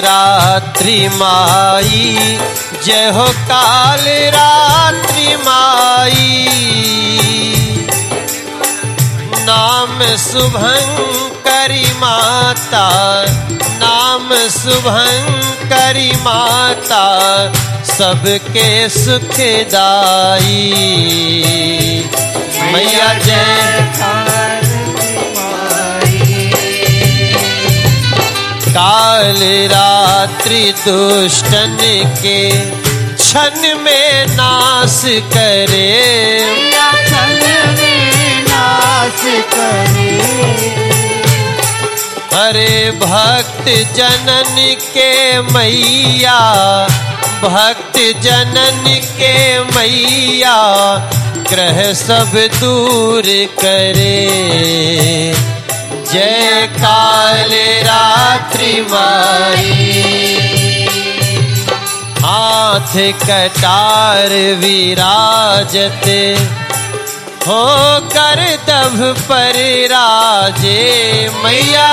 रात्रि माई जय हो काल रात्रि माई। नाम शुभंकरी माता, नाम शुभंकरी माता, सबके सुखदाई काल रात्रि दुष्टन के क्षण में नाश करे। अरे भक्त जनन के मैया भक्त जनन के मैया ग्रह सब दूर करे। जय काल रात्रि माई हाथ कटार विराजत हो कर दभ पर राजे मैया।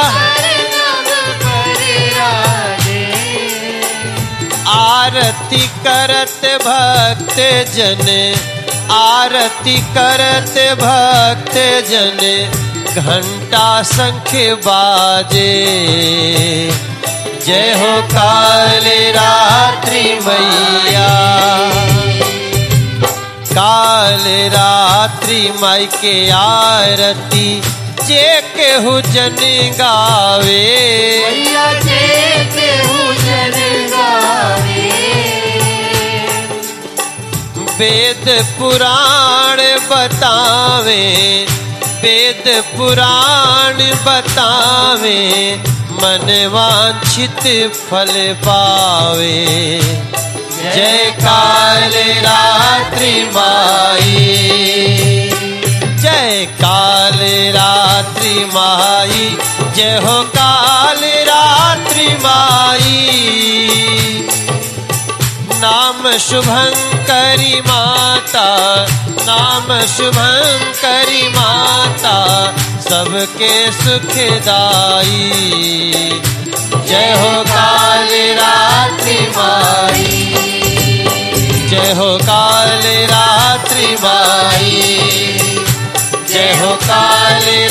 आरती करत भक्त जन आरती करत भक्त जन घंटा शंख बाजे। जय हो काल रात्रि मैया। काल रात्रि माई के आरती जे केहू जन गावे। वेद पुराण बतावे। वेद पुराण बतावे, मन वांछित फल पावे। जय काल रात्रि माई। जय काल रात्रि माई, जय हो काल रात्रि माई। नाम शुभंकरी माता, नाम शुभंकरी माता। सबके सुखदाई। जय हो काली रात्रि माई। जय हो काली रात्रि माई। जय हो काली